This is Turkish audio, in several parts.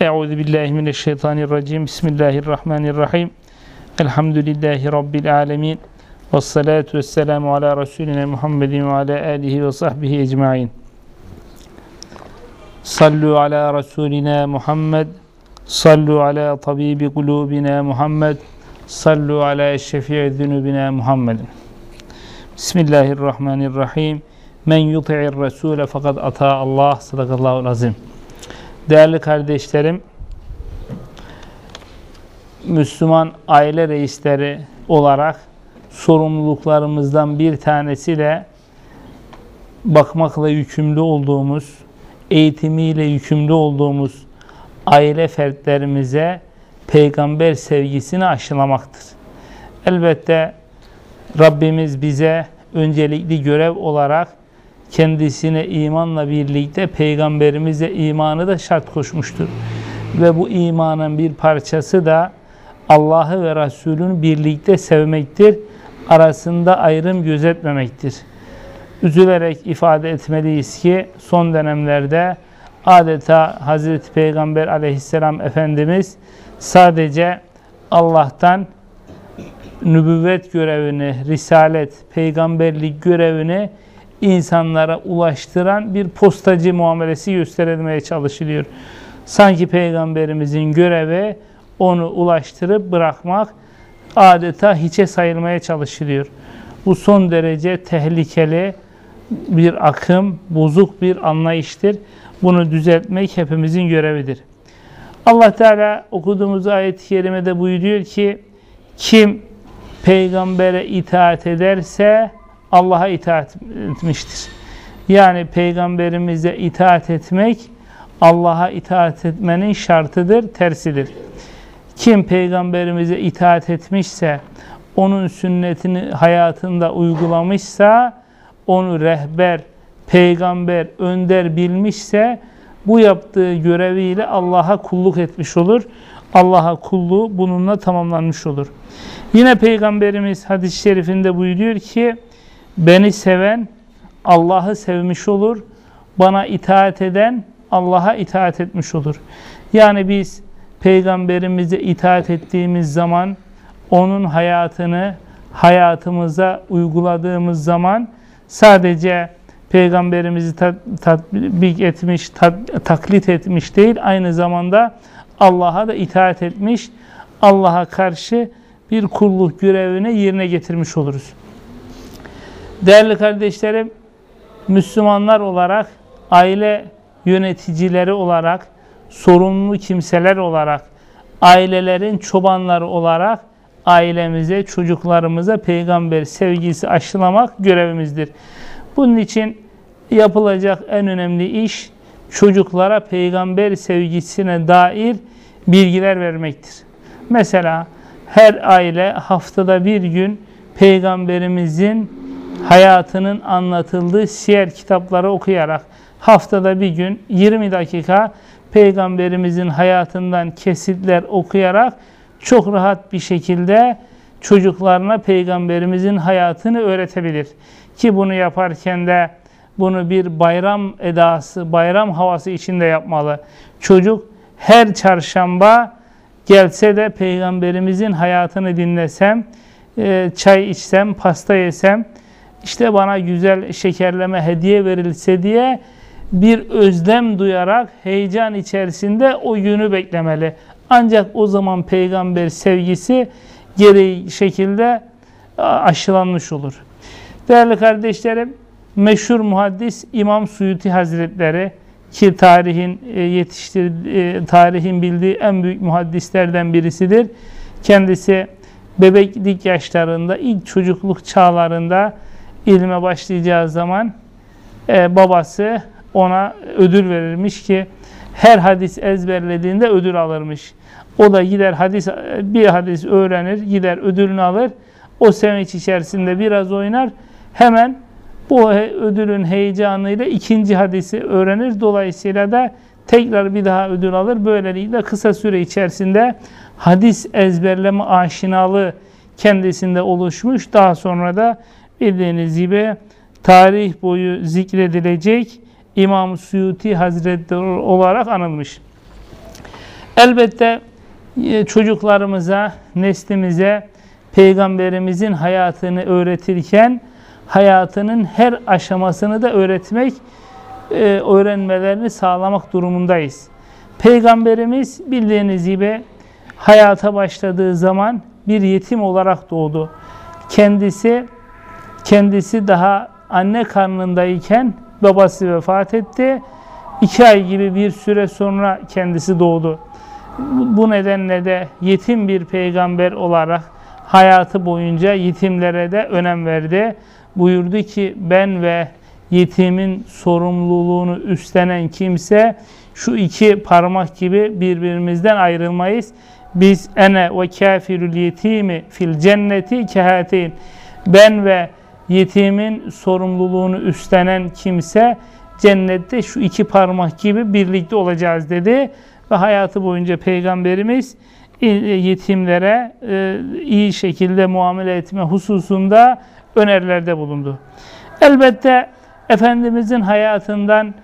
Euzu billahi mineşşeytanirracim. Bismillahirrahmanirrahim. Elhamdülillahi rabbil alamin. Ves salatu vesselamu ala resulina Muhammedin ve ala alihi ve sahbihi ecmaîn. Sallu ala rasulina Muhammed. Sallu ala tabibi kulubina Muhammed. Sallu ala eşşefi'i zunubina Muhammed. Bismillahirrahmanirrahim. Men yuti'ir resule fakat ata Allah. Sadakallahu azim. Değerli kardeşlerim, Müslüman aile reisleri olarak sorumluluklarımızdan bir tanesi de bakmakla yükümlü olduğumuz, eğitimiyle yükümlü olduğumuz aile fertlerimize peygamber sevgisini aşılamaktır. Elbette Rabbimiz bize öncelikli görev olarak kendisine imanla birlikte peygamberimize imanı da şart koşmuştur. Ve bu imanın bir parçası da Allah'ı ve Resulünü birlikte sevmektir. Arasında ayrım gözetmemektir. Üzülerek ifade etmeliyiz ki son dönemlerde adeta Hazreti Peygamber aleyhisselam Efendimiz sadece Allah'tan nübüvvet görevini, risalet, peygamberlik görevini insanlara ulaştıran bir postacı muamelesi gösterilmeye çalışılıyor. Sanki peygamberimizin görevi onu ulaştırıp bırakmak adeta hiçe sayılmaya çalışılıyor. Bu son derece tehlikeli bir akım, bozuk bir anlayıştır. Bunu düzeltmek hepimizin görevidir. Allah Teala okuduğumuz ayet-i kerimede buyuruyor ki kim peygambere itaat ederse Allah'a itaat etmiştir. Yani peygamberimize itaat etmek Allah'a itaat etmenin şartıdır, tersidir. Kim peygamberimize itaat etmişse, onun sünnetini hayatında uygulamışsa, onu rehber, peygamber, önder bilmişse, bu yaptığı göreviyle Allah'a kulluk etmiş olur. Allah'a kulluğu bununla tamamlanmış olur. Yine Peygamberimiz hadis-i şerifinde buyuruyor ki, Beni seven Allah'ı sevmiş olur. Bana itaat eden Allah'a itaat etmiş olur. Yani biz peygamberimize itaat ettiğimiz zaman onun hayatını hayatımıza uyguladığımız zaman sadece peygamberimizi tatbik etmiş, taklit etmiş değil, aynı zamanda Allah'a da itaat etmiş, Allah'a karşı bir kulluk görevini yerine getirmiş oluruz. Değerli kardeşlerim, Müslümanlar olarak, aile yöneticileri olarak, sorumlu kimseler olarak, ailelerin çobanları olarak ailemize, çocuklarımıza peygamber sevgisi aşılamak görevimizdir. Bunun için yapılacak en önemli iş çocuklara peygamber sevgisine dair bilgiler vermektir. Mesela her aile haftada bir gün peygamberimizin hayatının anlatıldığı siyer kitapları okuyarak haftada bir gün 20 dakika Peygamberimizin hayatından kesitler okuyarak çok rahat bir şekilde çocuklarına Peygamberimizin hayatını öğretebilir. Ki bunu yaparken de bunu bir bayram edası, bayram havası içinde yapmalı. Çocuk her çarşamba gelse de Peygamberimizin hayatını dinlesem, e, çay içsem, pasta yesem, işte bana güzel şekerleme hediye verilse diye bir özlem duyarak heyecan içerisinde o günü beklemeli. Ancak o zaman peygamber sevgisi gereği şekilde aşılanmış olur. Değerli kardeşlerim, meşhur muhaddis İmam Suyuti Hazretleri ki tarihin e, yetiştir e, tarihin bildiği en büyük muhaddislerden birisidir. Kendisi bebeklik yaşlarında, ilk çocukluk çağlarında ilme başlayacağı zaman e, babası ona ödül verirmiş ki her hadis ezberlediğinde ödül alırmış. O da gider hadis bir hadis öğrenir, gider ödülünü alır. O sevinç içerisinde biraz oynar. Hemen bu ödülün heyecanıyla ikinci hadisi öğrenir. Dolayısıyla da tekrar bir daha ödül alır. Böylelikle kısa süre içerisinde hadis ezberleme aşinalığı kendisinde oluşmuş. Daha sonra da bildiğiniz gibi tarih boyu zikredilecek İmam Suyuti Hazretleri olarak anılmış. Elbette e, çocuklarımıza, neslimize peygamberimizin hayatını öğretirken hayatının her aşamasını da öğretmek, e, öğrenmelerini sağlamak durumundayız. Peygamberimiz bildiğiniz gibi hayata başladığı zaman bir yetim olarak doğdu. Kendisi kendisi daha anne karnındayken babası vefat etti. İki ay gibi bir süre sonra kendisi doğdu. Bu nedenle de yetim bir peygamber olarak hayatı boyunca yetimlere de önem verdi. Buyurdu ki ben ve yetimin sorumluluğunu üstlenen kimse şu iki parmak gibi birbirimizden ayrılmayız. Biz ene ve kafirül yetimi fil cenneti kehateyn. Ben ve yetimin sorumluluğunu üstlenen kimse cennette şu iki parmak gibi birlikte olacağız dedi. Ve hayatı boyunca Peygamberimiz e, yetimlere e, iyi şekilde muamele etme hususunda önerilerde bulundu. Elbette Efendimizin hayatından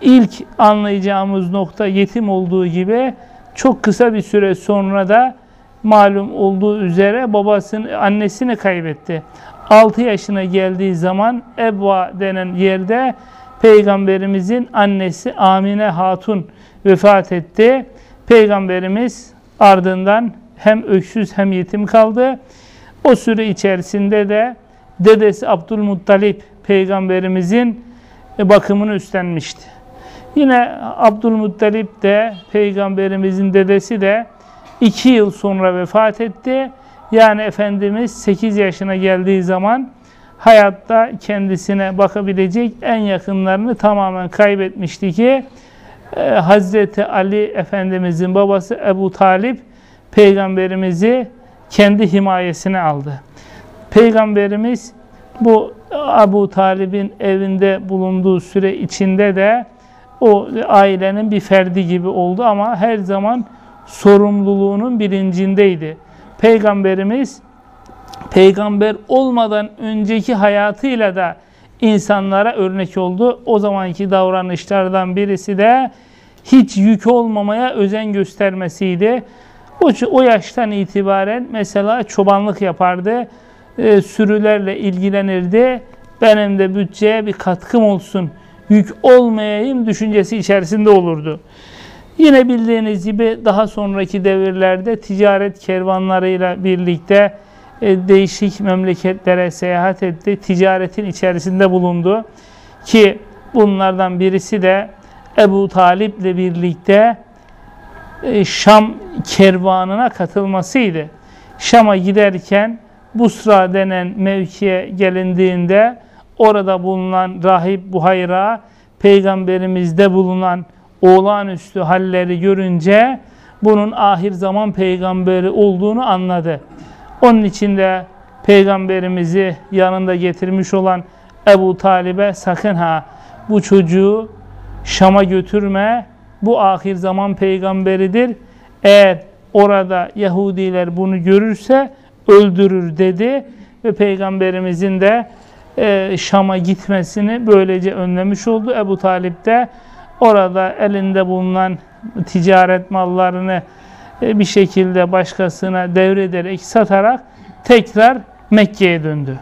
ilk anlayacağımız nokta yetim olduğu gibi çok kısa bir süre sonra da malum olduğu üzere babasını, annesini kaybetti. 6 yaşına geldiği zaman Ebva denen yerde Peygamberimizin annesi Amine Hatun vefat etti. Peygamberimiz ardından hem öksüz hem yetim kaldı. O süre içerisinde de dedesi Abdülmuttalip peygamberimizin bakımını üstlenmişti. Yine Abdülmuttalip de peygamberimizin dedesi de iki yıl sonra vefat etti. Yani Efendimiz 8 yaşına geldiği zaman hayatta kendisine bakabilecek en yakınlarını tamamen kaybetmişti ki e, Hazreti Ali Efendimizin babası Ebu Talip peygamberimizi kendi himayesine aldı. Peygamberimiz bu Ebu Talib'in evinde bulunduğu süre içinde de o ailenin bir ferdi gibi oldu ama her zaman sorumluluğunun bilincindeydi. Peygamberimiz peygamber olmadan önceki hayatıyla da insanlara örnek oldu. O zamanki davranışlardan birisi de hiç yük olmamaya özen göstermesiydi. O, o yaştan itibaren mesela çobanlık yapardı, e, sürülerle ilgilenirdi. Benim de bütçeye bir katkım olsun, yük olmayayım düşüncesi içerisinde olurdu. Yine bildiğiniz gibi daha sonraki devirlerde ticaret kervanlarıyla birlikte e, değişik memleketlere seyahat etti. Ticaretin içerisinde bulundu. Ki bunlardan birisi de Ebu Talip ile birlikte e, Şam kervanına katılmasıydı. Şam'a giderken Busra denen mevkiye gelindiğinde orada bulunan rahip Buhayra peygamberimizde bulunan olağanüstü halleri görünce bunun ahir zaman peygamberi olduğunu anladı. Onun için de peygamberimizi yanında getirmiş olan Ebu Talib'e sakın ha bu çocuğu Şam'a götürme. Bu ahir zaman peygamberidir. Eğer orada Yahudiler bunu görürse öldürür dedi ve peygamberimizin de e, Şam'a gitmesini böylece önlemiş oldu. Ebu Talip de orada elinde bulunan ticaret mallarını e, bir şekilde başkasına devrederek satarak tekrar Mekke'ye döndü.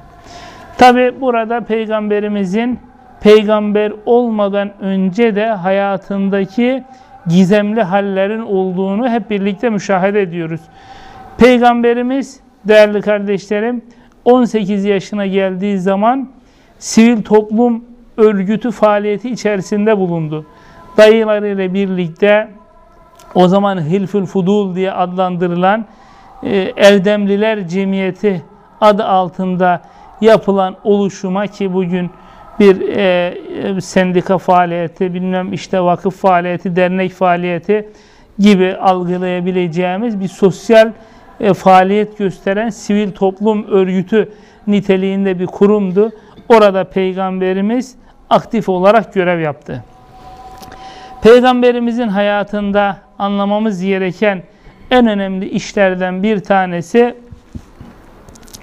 Tabi burada peygamberimizin peygamber olmadan önce de hayatındaki gizemli hallerin olduğunu hep birlikte müşahede ediyoruz. Peygamberimiz değerli kardeşlerim 18 yaşına geldiği zaman sivil toplum örgütü faaliyeti içerisinde bulundu. Dayılarıyla birlikte o zaman Hilfül Fudul diye adlandırılan e, Erdemliler Cemiyeti adı altında yapılan oluşuma ki bugün bir e, e, sendika faaliyeti, bilmem işte vakıf faaliyeti, dernek faaliyeti gibi algılayabileceğimiz bir sosyal e, faaliyet gösteren sivil toplum örgütü niteliğinde bir kurumdu. Orada Peygamberimiz aktif olarak görev yaptı. Peygamberimizin hayatında anlamamız gereken en önemli işlerden bir tanesi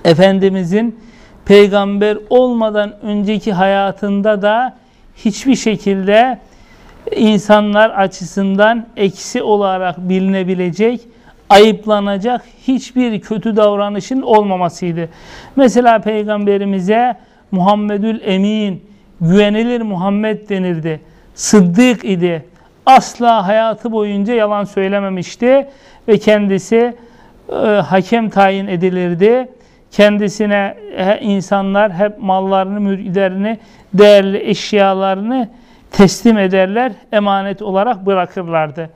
Efendimizin peygamber olmadan önceki hayatında da hiçbir şekilde insanlar açısından eksi olarak bilinebilecek, ayıplanacak hiçbir kötü davranışın olmamasıydı. Mesela Peygamberimize Muhammedül Emin, güvenilir Muhammed denirdi. Sıddık idi. Asla hayatı boyunca yalan söylememişti ve kendisi e, hakem tayin edilirdi. Kendisine he, insanlar hep mallarını, mülklerini, değerli eşyalarını teslim ederler, emanet olarak bırakırlardı.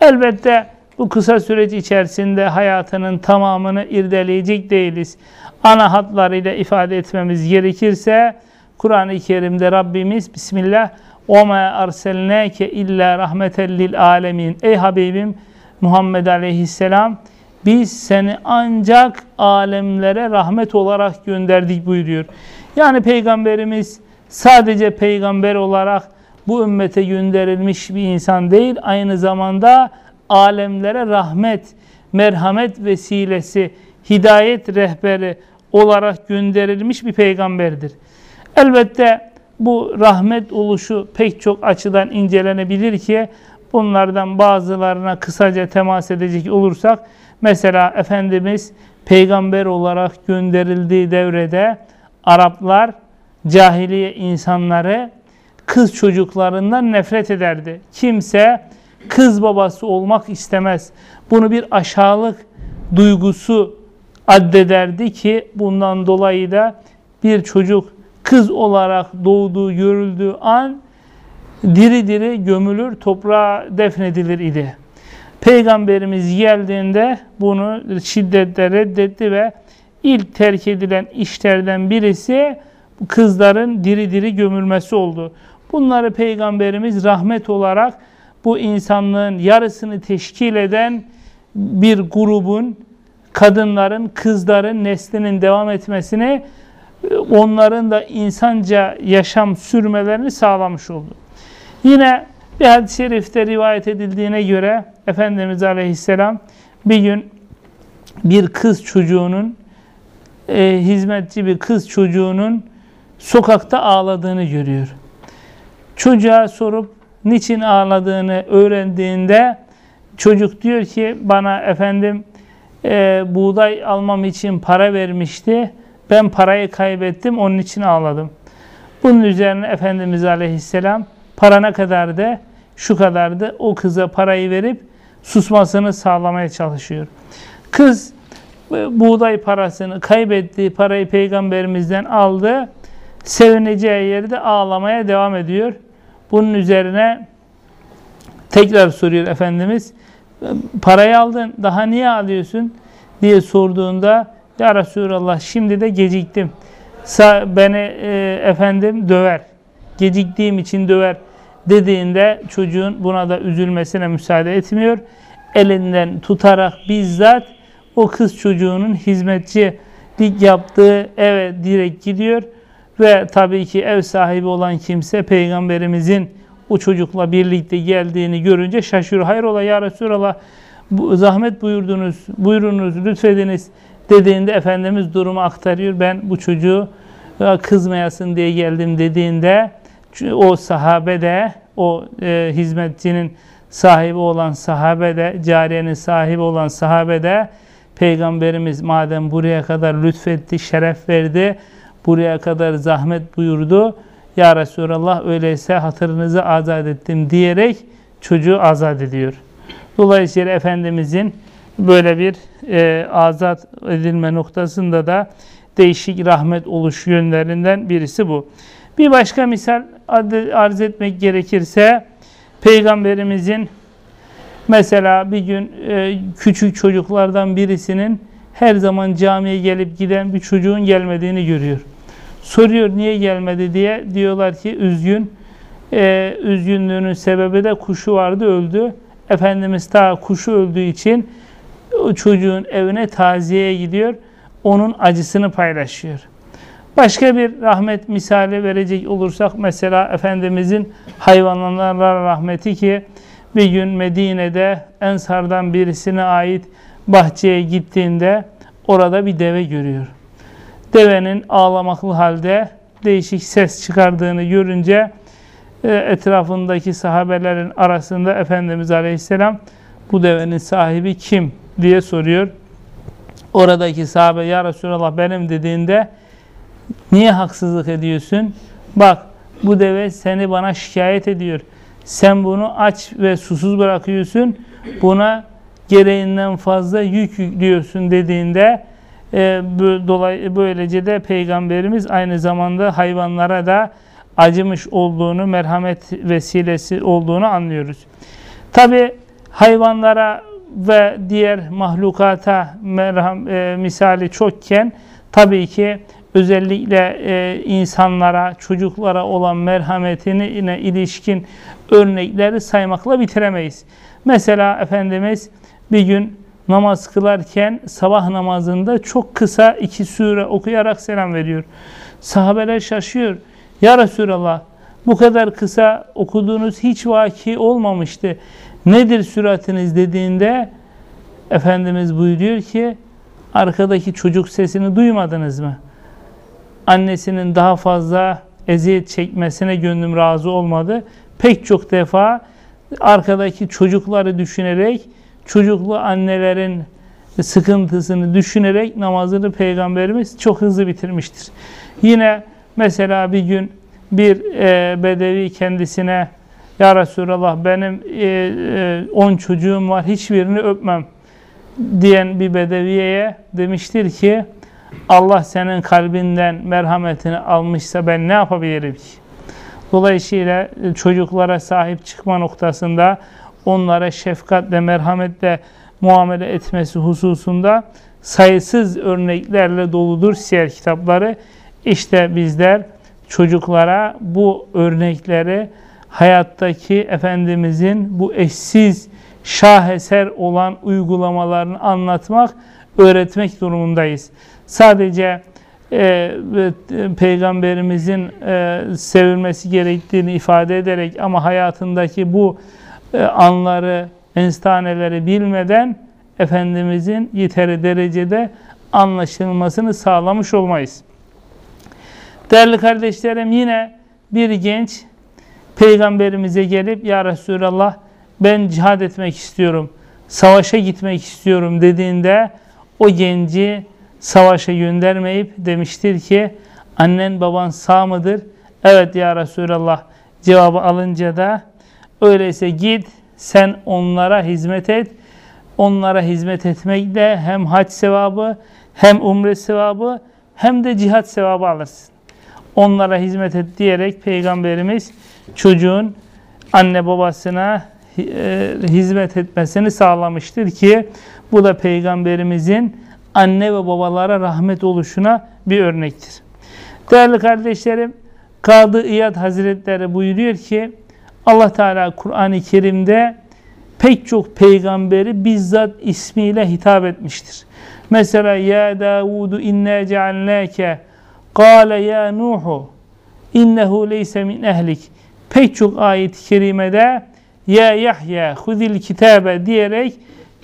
Elbette bu kısa süreç içerisinde hayatının tamamını irdeleyecek değiliz. Ana hatlarıyla ifade etmemiz gerekirse Kur'an-ı Kerim'de Rabbimiz Bismillah o ma erselnake illa rahmeten lil alemin. Ey Habibim Muhammed Aleyhisselam biz seni ancak alemlere rahmet olarak gönderdik buyuruyor. Yani peygamberimiz sadece peygamber olarak bu ümmete gönderilmiş bir insan değil. Aynı zamanda alemlere rahmet, merhamet vesilesi, hidayet rehberi olarak gönderilmiş bir peygamberdir. Elbette bu rahmet oluşu pek çok açıdan incelenebilir ki bunlardan bazılarına kısaca temas edecek olursak mesela Efendimiz peygamber olarak gönderildiği devrede Araplar cahiliye insanları kız çocuklarından nefret ederdi. Kimse kız babası olmak istemez. Bunu bir aşağılık duygusu addederdi ki bundan dolayı da bir çocuk kız olarak doğduğu görüldüğü an diri diri gömülür, toprağa defnedilir idi. Peygamberimiz geldiğinde bunu şiddetle reddetti ve ilk terk edilen işlerden birisi kızların diri diri gömülmesi oldu. Bunları Peygamberimiz rahmet olarak bu insanlığın yarısını teşkil eden bir grubun, kadınların, kızların neslinin devam etmesini, onların da insanca yaşam sürmelerini sağlamış oldu. Yine bir hadis-i şerifte rivayet edildiğine göre Efendimiz Aleyhisselam bir gün bir kız çocuğunun, e, hizmetçi bir kız çocuğunun sokakta ağladığını görüyor. Çocuğa sorup niçin ağladığını öğrendiğinde çocuk diyor ki bana efendim e, buğday almam için para vermişti. Ben parayı kaybettim onun için ağladım. Bunun üzerine Efendimiz Aleyhisselam para ne kadardı? Şu kadardı. O kıza parayı verip susmasını sağlamaya çalışıyor. Kız e, buğday parasını kaybettiği parayı peygamberimizden aldı. Sevineceği yerde ağlamaya devam ediyor. Bunun üzerine tekrar soruyor Efendimiz. Parayı aldın daha niye alıyorsun diye sorduğunda Ya Resulallah şimdi de geciktim. Beni e, efendim döver. Geciktiğim için döver dediğinde çocuğun buna da üzülmesine müsaade etmiyor. Elinden tutarak bizzat o kız çocuğunun hizmetçilik yaptığı eve direkt gidiyor ve tabii ki ev sahibi olan kimse peygamberimizin o çocukla birlikte geldiğini görünce şaşırıyor. Hayrola ya Resulallah bu, zahmet buyurdunuz, buyurunuz, lütfediniz dediğinde Efendimiz durumu aktarıyor. Ben bu çocuğu kızmayasın diye geldim dediğinde o sahabe de o e, hizmetçinin sahibi olan sahabe de cariyenin sahibi olan sahabe de Peygamberimiz madem buraya kadar lütfetti, şeref verdi buraya kadar zahmet buyurdu. Ya Resulallah öyleyse hatırınızı azat ettim diyerek çocuğu azat ediyor. Dolayısıyla Efendimizin böyle bir e, azat edilme noktasında da değişik rahmet oluş yönlerinden birisi bu. Bir başka misal arz etmek gerekirse Peygamberimizin mesela bir gün e, küçük çocuklardan birisinin her zaman camiye gelip giden bir çocuğun gelmediğini görüyor. Soruyor niye gelmedi diye. Diyorlar ki üzgün. Ee, üzgünlüğünün sebebi de kuşu vardı öldü. Efendimiz ta kuşu öldüğü için o çocuğun evine taziyeye gidiyor. Onun acısını paylaşıyor. Başka bir rahmet misali verecek olursak mesela Efendimizin hayvanlara rahmeti ki bir gün Medine'de Ensardan birisine ait bahçeye gittiğinde orada bir deve görüyor devenin ağlamaklı halde değişik ses çıkardığını görünce e, etrafındaki sahabelerin arasında Efendimiz Aleyhisselam bu devenin sahibi kim diye soruyor. Oradaki sahabe ya Resulallah benim dediğinde niye haksızlık ediyorsun? Bak bu deve seni bana şikayet ediyor. Sen bunu aç ve susuz bırakıyorsun. Buna gereğinden fazla yük yüklüyorsun dediğinde e, dolay, böylece de Peygamberimiz aynı zamanda hayvanlara da acımış olduğunu, merhamet vesilesi olduğunu anlıyoruz. Tabi hayvanlara ve diğer mahlukata merham, e, misali çokken tabii ki özellikle e, insanlara, çocuklara olan merhametini yine ilişkin örnekleri saymakla bitiremeyiz. Mesela Efendimiz bir gün namaz kılarken sabah namazında çok kısa iki sure okuyarak selam veriyor. Sahabeler şaşıyor. Ya Resulallah bu kadar kısa okuduğunuz hiç vaki olmamıştı. Nedir süratiniz dediğinde Efendimiz buyuruyor ki arkadaki çocuk sesini duymadınız mı? Annesinin daha fazla eziyet çekmesine gönlüm razı olmadı. Pek çok defa arkadaki çocukları düşünerek, çocuklu annelerin sıkıntısını düşünerek namazını Peygamberimiz çok hızlı bitirmiştir. Yine mesela bir gün bir e, bedevi kendisine Ya Resulallah benim 10 e, e, çocuğum var hiçbirini öpmem diyen bir bedeviyeye demiştir ki Allah senin kalbinden merhametini almışsa ben ne yapabilirim ki? Dolayısıyla e, çocuklara sahip çıkma noktasında onlara şefkatle, merhametle muamele etmesi hususunda sayısız örneklerle doludur siyer kitapları. İşte bizler çocuklara bu örnekleri hayattaki Efendimizin bu eşsiz şaheser olan uygulamalarını anlatmak, öğretmek durumundayız. Sadece e, Peygamberimizin e, sevilmesi gerektiğini ifade ederek ama hayatındaki bu e, anları, enstaneleri bilmeden Efendimizin yeteri derecede anlaşılmasını sağlamış olmayız. Değerli kardeşlerim yine bir genç Peygamberimize gelip Ya Resulallah ben cihad etmek istiyorum, savaşa gitmek istiyorum dediğinde o genci savaşa göndermeyip demiştir ki annen baban sağ mıdır? Evet ya Resulallah cevabı alınca da öyleyse git sen onlara hizmet et. Onlara hizmet etmekle hem hac sevabı hem umre sevabı hem de cihat sevabı alırsın. Onlara hizmet et diyerek Peygamberimiz çocuğun anne babasına e, hizmet etmesini sağlamıştır ki bu da Peygamberimizin anne ve babalara rahmet oluşuna bir örnektir. Değerli kardeşlerim, Kadı İyad Hazretleri buyuruyor ki Allah Teala Kur'an-ı Kerim'de pek çok peygamberi bizzat ismiyle hitap etmiştir. Mesela ya Davudu inna cealnake Kale ya Nuhu innehu leyse min ehlik. Pek çok ayet-i kerimede ya Yahya hudil kitabe diyerek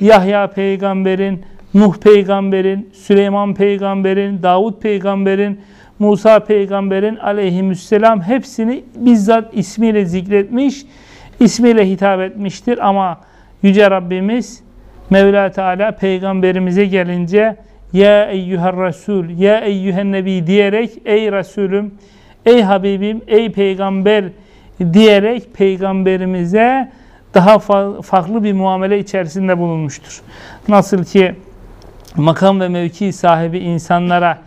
Yahya peygamberin, Nuh peygamberin, Süleyman peygamberin, Davut peygamberin, Musa peygamberin aleyhisselam hepsini bizzat ismiyle zikretmiş, ismiyle hitap etmiştir. Ama Yüce Rabbimiz Mevla Teala peygamberimize gelince ya eyyüher Resul, ya eyyühen Nebi diyerek ey Resulüm, ey Habibim, ey Peygamber diyerek Peygamberimize daha farklı bir muamele içerisinde bulunmuştur. Nasıl ki makam ve mevki sahibi insanlara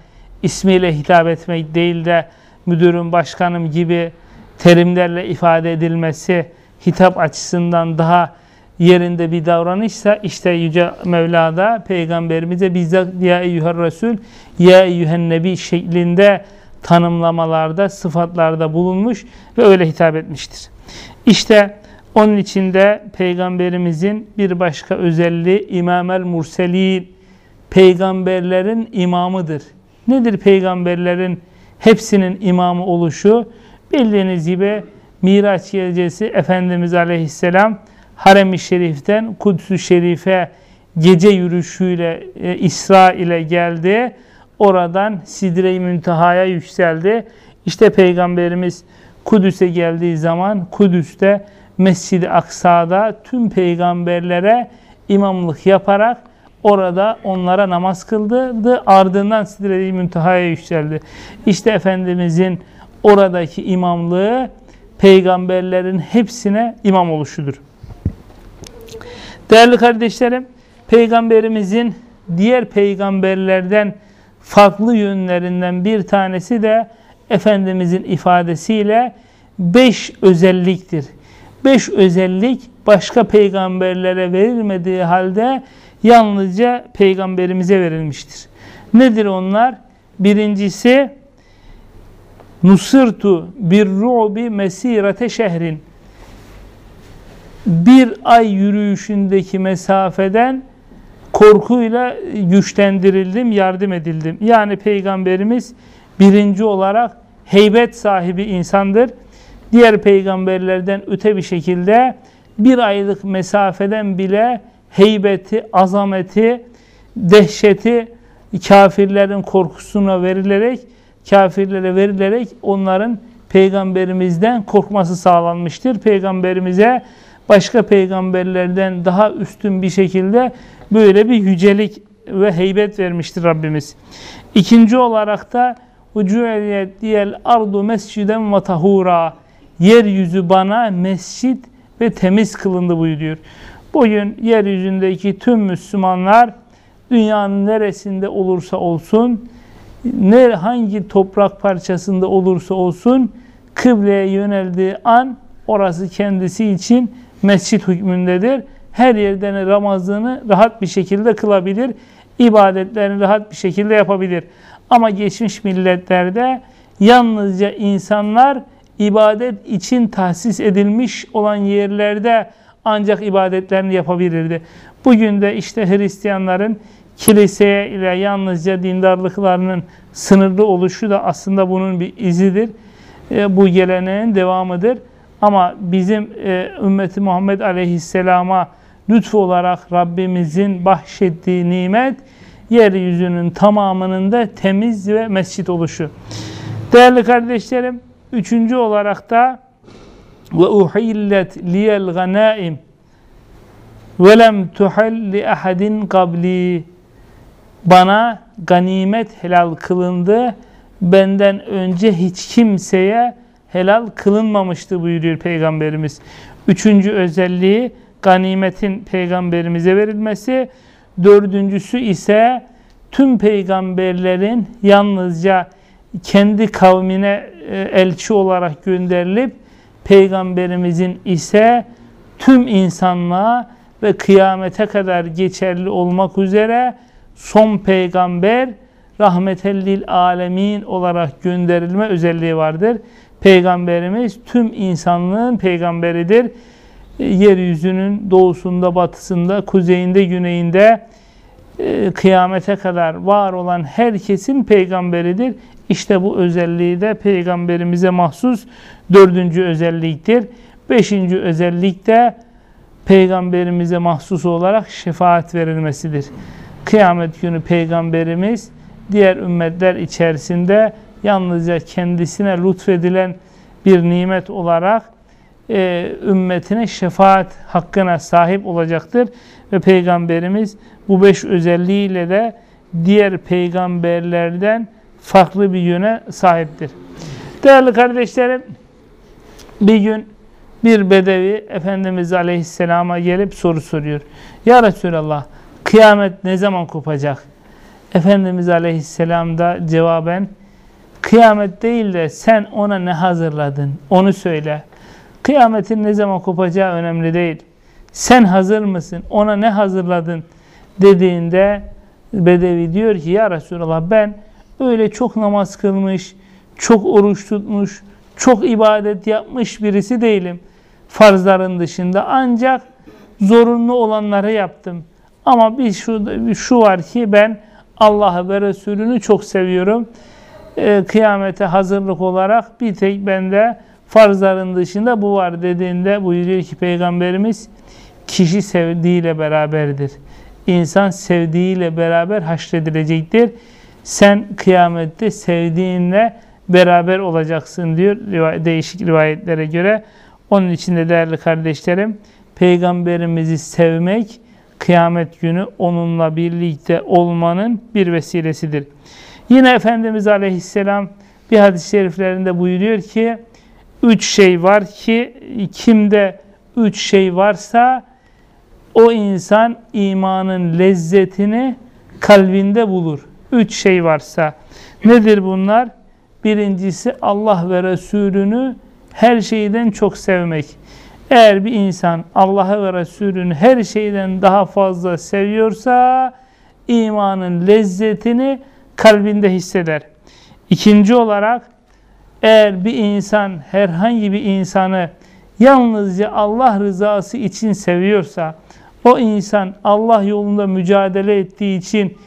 ismiyle hitap etmek değil de müdürüm, başkanım gibi terimlerle ifade edilmesi hitap açısından daha yerinde bir davranışsa işte Yüce Mevla'da Peygamberimize bizzat ya eyyüher Resul ya eyyühen Nebi şeklinde tanımlamalarda, sıfatlarda bulunmuş ve öyle hitap etmiştir. İşte onun içinde Peygamberimizin bir başka özelliği İmamel Murselin, peygamberlerin imamıdır. Nedir peygamberlerin hepsinin imamı oluşu? Bildiğiniz gibi Miraç gecesi Efendimiz Aleyhisselam Harem-i Şerif'ten Kudüs-ü Şerif'e gece yürüyüşüyle e, İsra ile geldi. Oradan Sidre-i Münteha'ya yükseldi. İşte Peygamberimiz Kudüs'e geldiği zaman Kudüs'te Mescid-i Aksa'da tüm peygamberlere imamlık yaparak orada onlara namaz kıldırdı. Ardından Sidre-i Münteha'ya yükseldi. İşte Efendimizin oradaki imamlığı peygamberlerin hepsine imam oluşudur. Değerli kardeşlerim, peygamberimizin diğer peygamberlerden farklı yönlerinden bir tanesi de Efendimizin ifadesiyle beş özelliktir. Beş özellik başka peygamberlere verilmediği halde yalnızca peygamberimize verilmiştir. Nedir onlar? Birincisi Nusirtu bir ru'bi mesirete şehrin bir ay yürüyüşündeki mesafeden korkuyla güçlendirildim, yardım edildim. Yani Peygamberimiz birinci olarak heybet sahibi insandır. Diğer peygamberlerden öte bir şekilde bir aylık mesafeden bile heybeti, azameti, dehşeti kafirlerin korkusuna verilerek, kafirlere verilerek onların peygamberimizden korkması sağlanmıştır. Peygamberimize başka peygamberlerden daha üstün bir şekilde böyle bir yücelik ve heybet vermiştir Rabbimiz. İkinci olarak da Ucu'eliyet diyel ardu mesciden ve tahura Yeryüzü bana mescit ve temiz kılındı buyuruyor. Bugün yeryüzündeki tüm Müslümanlar dünyanın neresinde olursa olsun, ne hangi toprak parçasında olursa olsun kıbleye yöneldiği an orası kendisi için mescit hükmündedir. Her yerden Ramazan'ı rahat bir şekilde kılabilir. ibadetlerini rahat bir şekilde yapabilir. Ama geçmiş milletlerde yalnızca insanlar ibadet için tahsis edilmiş olan yerlerde ancak ibadetlerini yapabilirdi. Bugün de işte Hristiyanların kiliseye ile yalnızca dindarlıklarının sınırlı oluşu da aslında bunun bir izidir. E, bu geleneğin devamıdır. Ama bizim e, ümmeti Muhammed Aleyhisselam'a lütfu olarak Rabbimizin bahşettiği nimet yeryüzünün tamamının da temiz ve mescit oluşu. Değerli kardeşlerim, üçüncü olarak da ve uhillet liyel ganaim ve lem tuhal li ahadin qabli bana ganimet helal kılındı benden önce hiç kimseye helal kılınmamıştı buyuruyor Peygamberimiz. Üçüncü özelliği ganimetin Peygamberimize verilmesi. Dördüncüsü ise tüm peygamberlerin yalnızca kendi kavmine e, elçi olarak gönderilip peygamberimizin ise tüm insanlığa ve kıyamete kadar geçerli olmak üzere son peygamber rahmetellil alemin olarak gönderilme özelliği vardır. Peygamberimiz tüm insanlığın peygamberidir. E, yeryüzünün doğusunda, batısında, kuzeyinde, güneyinde e, kıyamete kadar var olan herkesin peygamberidir. İşte bu özelliği de peygamberimize mahsus dördüncü özelliktir. Beşinci özellik de peygamberimize mahsus olarak şefaat verilmesidir. Kıyamet günü peygamberimiz diğer ümmetler içerisinde yalnızca kendisine lütfedilen bir nimet olarak e, ümmetine şefaat hakkına sahip olacaktır. Ve Peygamberimiz bu beş özelliğiyle de diğer peygamberlerden farklı bir yöne sahiptir. Değerli kardeşlerim, bir gün bir bedevi Efendimiz Aleyhisselam'a gelip soru soruyor. Ya Resulallah, kıyamet ne zaman kopacak? Efendimiz Aleyhisselam da cevaben, kıyamet değil de sen ona ne hazırladın, onu söyle. Kıyametin ne zaman kopacağı önemli değil. Sen hazır mısın? Ona ne hazırladın? Dediğinde Bedevi diyor ki ya Resulallah ben öyle çok namaz kılmış, çok oruç tutmuş, çok ibadet yapmış birisi değilim. Farzların dışında ancak zorunlu olanları yaptım. Ama bir şu, bir şu var ki ben Allah'ı ve Resulünü çok seviyorum. E, kıyamete hazırlık olarak bir tek bende farzların dışında bu var dediğinde buyuruyor ki Peygamberimiz kişi sevdiğiyle beraberdir. İnsan sevdiğiyle beraber haşredilecektir. Sen kıyamette sevdiğinle beraber olacaksın diyor değişik rivayetlere göre. Onun için de değerli kardeşlerim peygamberimizi sevmek kıyamet günü onunla birlikte olmanın bir vesilesidir. Yine Efendimiz Aleyhisselam bir hadis-i şeriflerinde buyuruyor ki üç şey var ki kimde üç şey varsa o insan imanın lezzetini kalbinde bulur. Üç şey varsa. Nedir bunlar? Birincisi Allah ve Resulünü her şeyden çok sevmek. Eğer bir insan Allah'ı ve Resulünü her şeyden daha fazla seviyorsa imanın lezzetini kalbinde hisseder. İkinci olarak eğer bir insan herhangi bir insanı yalnızca Allah rızası için seviyorsa, o insan Allah yolunda mücadele ettiği için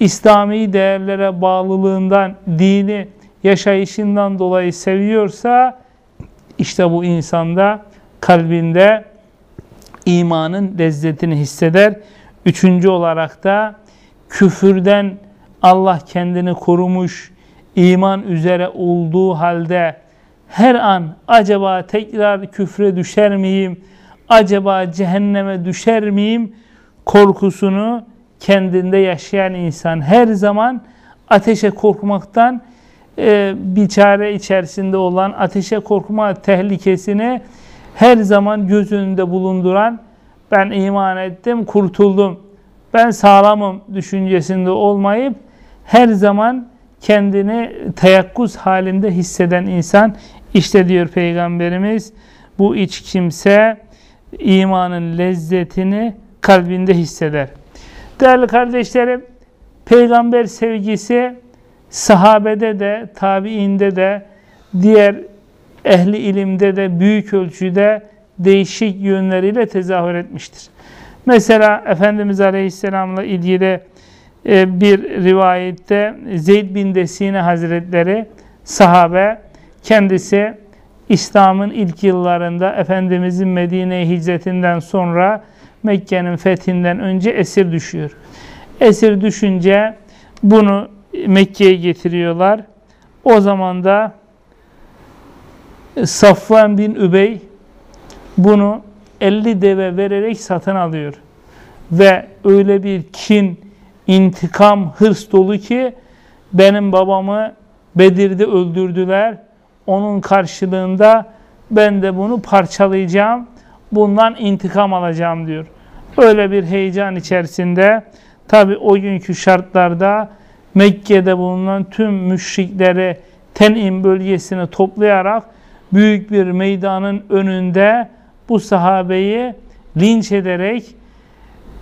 İslami değerlere bağlılığından, dini yaşayışından dolayı seviyorsa, işte bu insanda kalbinde imanın lezzetini hisseder. Üçüncü olarak da küfürden Allah kendini korumuş, iman üzere olduğu halde her an acaba tekrar küfre düşer miyim, acaba cehenneme düşer miyim korkusunu kendinde yaşayan insan her zaman ateşe korkmaktan e, bir çare içerisinde olan ateşe korkma tehlikesini her zaman göz önünde bulunduran ben iman ettim, kurtuldum, ben sağlamım düşüncesinde olmayıp her zaman kendini teyakkuz halinde hisseden insan işte diyor Peygamberimiz bu iç kimse imanın lezzetini kalbinde hisseder. Değerli kardeşlerim, peygamber sevgisi sahabede de, tabiinde de, diğer ehli ilimde de büyük ölçüde değişik yönleriyle tezahür etmiştir. Mesela Efendimiz Aleyhisselam'la ilgili bir rivayette Zeyd bin Desine Hazretleri sahabe kendisi İslam'ın ilk yıllarında Efendimizin Medine'ye hicretinden sonra Mekke'nin fethinden önce esir düşüyor. Esir düşünce bunu Mekke'ye getiriyorlar. O zaman da Safvan bin Übey bunu 50 deve vererek satın alıyor. Ve öyle bir kin, intikam, hırs dolu ki benim babamı Bedir'de öldürdüler. Onun karşılığında ben de bunu parçalayacağım. Bundan intikam alacağım diyor. Öyle bir heyecan içerisinde tabi o günkü şartlarda Mekke'de bulunan tüm müşrikleri Ten'im bölgesine toplayarak büyük bir meydanın önünde bu sahabeyi linç ederek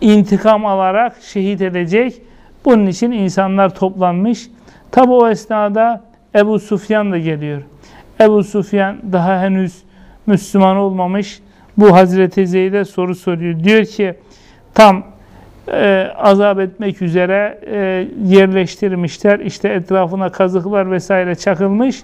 intikam alarak şehit edecek. Bunun için insanlar toplanmış. Tabi o esnada Ebu Sufyan da geliyor. Ebu Sufyan daha henüz Müslüman olmamış. Bu Hazreti Zeyd'e soru soruyor. Diyor ki tam e, azap etmek üzere e, yerleştirmişler. İşte etrafına kazıklar vesaire çakılmış.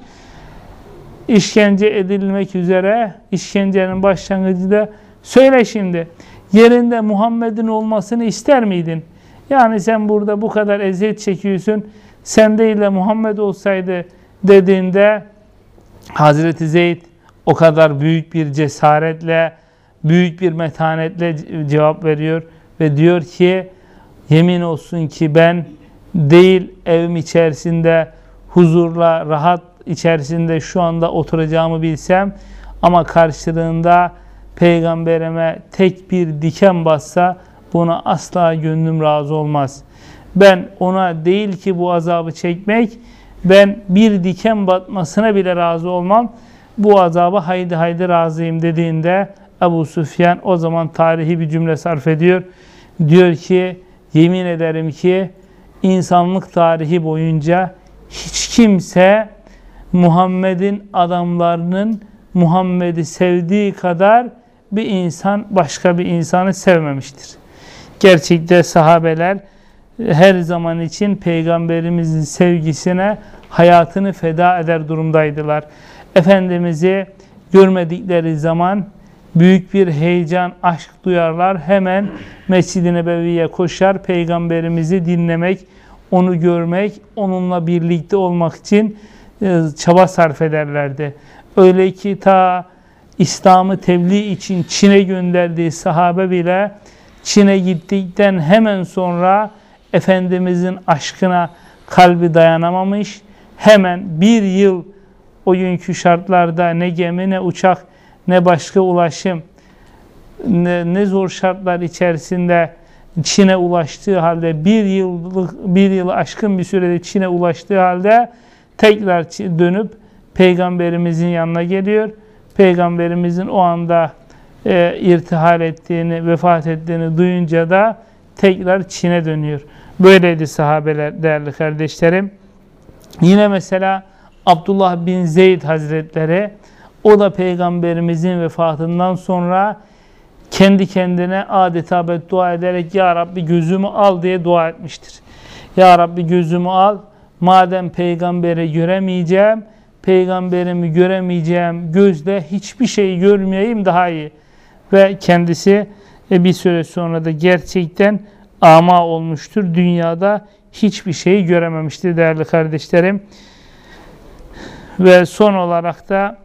İşkence edilmek üzere işkencenin başlangıcı da söyle şimdi yerinde Muhammed'in olmasını ister miydin? Yani sen burada bu kadar eziyet çekiyorsun. Sen değil de Muhammed olsaydı dediğinde Hazreti Zeyd o kadar büyük bir cesaretle, büyük bir metanetle cevap veriyor ve diyor ki yemin olsun ki ben değil evim içerisinde huzurla, rahat içerisinde şu anda oturacağımı bilsem ama karşılığında peygamberime tek bir diken bassa buna asla gönlüm razı olmaz. Ben ona değil ki bu azabı çekmek, ben bir diken batmasına bile razı olmam. Bu azaba haydi haydi razıyım dediğinde Ebu Süfyan o zaman tarihi bir cümle sarf ediyor. Diyor ki yemin ederim ki insanlık tarihi boyunca hiç kimse Muhammed'in adamlarının Muhammed'i sevdiği kadar bir insan başka bir insanı sevmemiştir. Gerçekte sahabeler her zaman için peygamberimizin sevgisine hayatını feda eder durumdaydılar. Efendimiz'i görmedikleri zaman büyük bir heyecan, aşk duyarlar. Hemen Mescid-i Nebevi'ye koşar, peygamberimizi dinlemek, onu görmek, onunla birlikte olmak için e, çaba sarf ederlerdi. Öyle ki ta İslam'ı tebliğ için Çin'e gönderdiği sahabe bile Çin'e gittikten hemen sonra Efendimizin aşkına kalbi dayanamamış. Hemen bir yıl o günkü şartlarda ne gemi ne uçak ne başka ulaşım ne, ne zor şartlar içerisinde Çin'e ulaştığı halde bir yıllık bir yıl aşkın bir sürede Çin'e ulaştığı halde tekrar dönüp peygamberimizin yanına geliyor. Peygamberimizin o anda e, irtihal ettiğini, vefat ettiğini duyunca da tekrar Çin'e dönüyor. Böyleydi sahabeler değerli kardeşlerim. Yine mesela Abdullah bin Zeyd Hazretleri o da peygamberimizin vefatından sonra kendi kendine adeta beddua ederek Ya Rabbi gözümü al diye dua etmiştir. Ya Rabbi gözümü al madem peygamberi göremeyeceğim peygamberimi göremeyeceğim gözle hiçbir şey görmeyeyim daha iyi. Ve kendisi e, bir süre sonra da gerçekten ama olmuştur. Dünyada hiçbir şeyi görememiştir değerli kardeşlerim. Ve son olarak da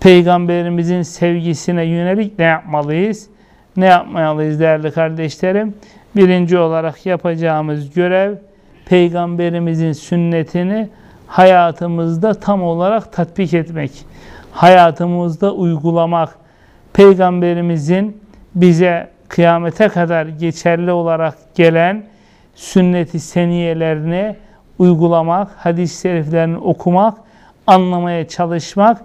Peygamberimizin sevgisine yönelik ne yapmalıyız? Ne yapmalıyız değerli kardeşlerim? Birinci olarak yapacağımız görev Peygamberimizin sünnetini hayatımızda tam olarak tatbik etmek. Hayatımızda uygulamak. Peygamberimizin bize kıyamete kadar geçerli olarak gelen sünnet-i seniyelerini uygulamak, hadis-i şeriflerini okumak, anlamaya çalışmak,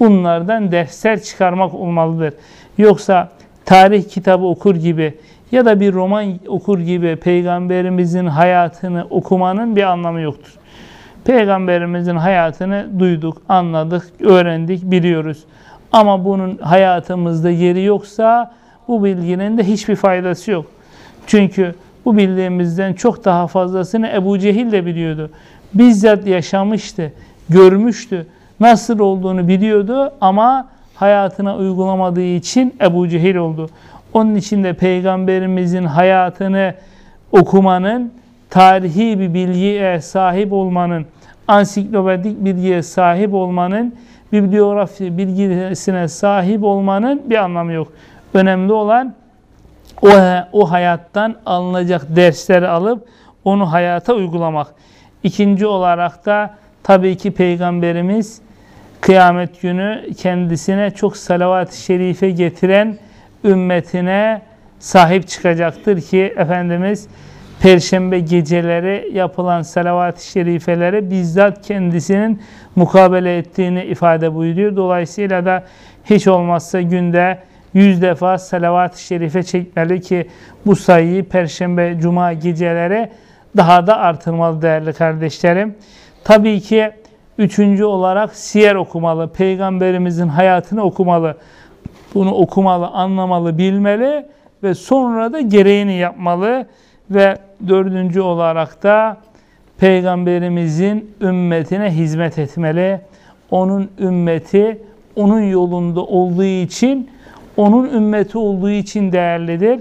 bunlardan dersler çıkarmak olmalıdır. Yoksa tarih kitabı okur gibi ya da bir roman okur gibi peygamberimizin hayatını okumanın bir anlamı yoktur. Peygamberimizin hayatını duyduk, anladık, öğrendik, biliyoruz. Ama bunun hayatımızda yeri yoksa bu bilginin de hiçbir faydası yok. Çünkü bu bildiğimizden çok daha fazlasını Ebu Cehil de biliyordu. Bizzat yaşamıştı, görmüştü. Nasıl olduğunu biliyordu ama hayatına uygulamadığı için Ebu Cehil oldu. Onun için de Peygamberimizin hayatını okumanın, tarihi bir bilgiye sahip olmanın, ansiklopedik bilgiye sahip olmanın, bibliografi bilgisine sahip olmanın bir anlamı yok. Önemli olan o, o hayattan alınacak dersleri alıp onu hayata uygulamak. İkinci olarak da tabii ki Peygamberimiz kıyamet günü kendisine çok salavat-ı şerife getiren ümmetine sahip çıkacaktır ki Efendimiz Perşembe geceleri yapılan salavat-ı şerifeleri bizzat kendisinin mukabele ettiğini ifade buyuruyor. Dolayısıyla da hiç olmazsa günde yüz defa salavat-ı şerife çekmeli ki bu sayıyı Perşembe, Cuma geceleri daha da artırmalı değerli kardeşlerim. Tabii ki üçüncü olarak siyer okumalı. Peygamberimizin hayatını okumalı. Bunu okumalı, anlamalı, bilmeli ve sonra da gereğini yapmalı. Ve dördüncü olarak da Peygamberimizin ümmetine hizmet etmeli. Onun ümmeti onun yolunda olduğu için, onun ümmeti olduğu için değerlidir.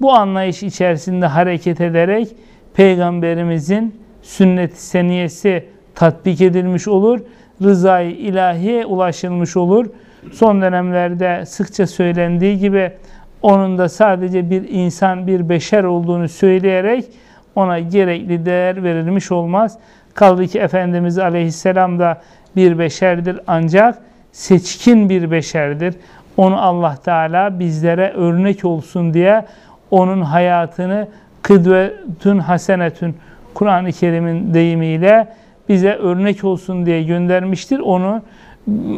Bu anlayış içerisinde hareket ederek Peygamberimizin sünnet-i seniyesi tatbik edilmiş olur. Rızayı ilahiye ulaşılmış olur. Son dönemlerde sıkça söylendiği gibi onun da sadece bir insan, bir beşer olduğunu söyleyerek ona gerekli değer verilmiş olmaz. Kaldı ki Efendimiz Aleyhisselam da bir beşerdir ancak seçkin bir beşerdir. Onu Allah Teala bizlere örnek olsun diye onun hayatını kıdvetün hasenetün Kur'an-ı Kerim'in deyimiyle bize örnek olsun diye göndermiştir. Onu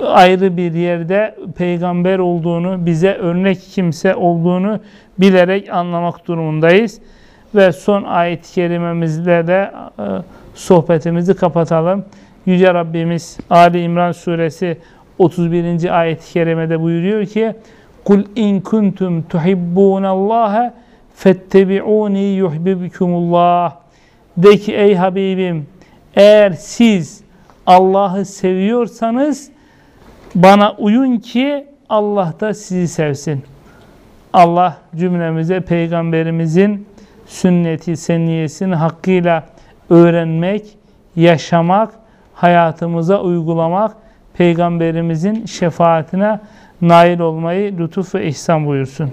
ayrı bir yerde peygamber olduğunu, bize örnek kimse olduğunu bilerek anlamak durumundayız. Ve son ayet-i kerimemizle de e, sohbetimizi kapatalım. Yüce Rabbimiz Ali İmran suresi 31. ayet-i kerimede buyuruyor ki Kul in kuntum tuhibbunallaha fettebi'uni yuhibbukumullah De ki ey Habibim eğer siz Allah'ı seviyorsanız bana uyun ki Allah da sizi sevsin. Allah cümlemize peygamberimizin sünneti seniyesini hakkıyla öğrenmek, yaşamak, hayatımıza uygulamak, Peygamberimizin şefaatine nail olmayı lütuf ve ihsan buyursun.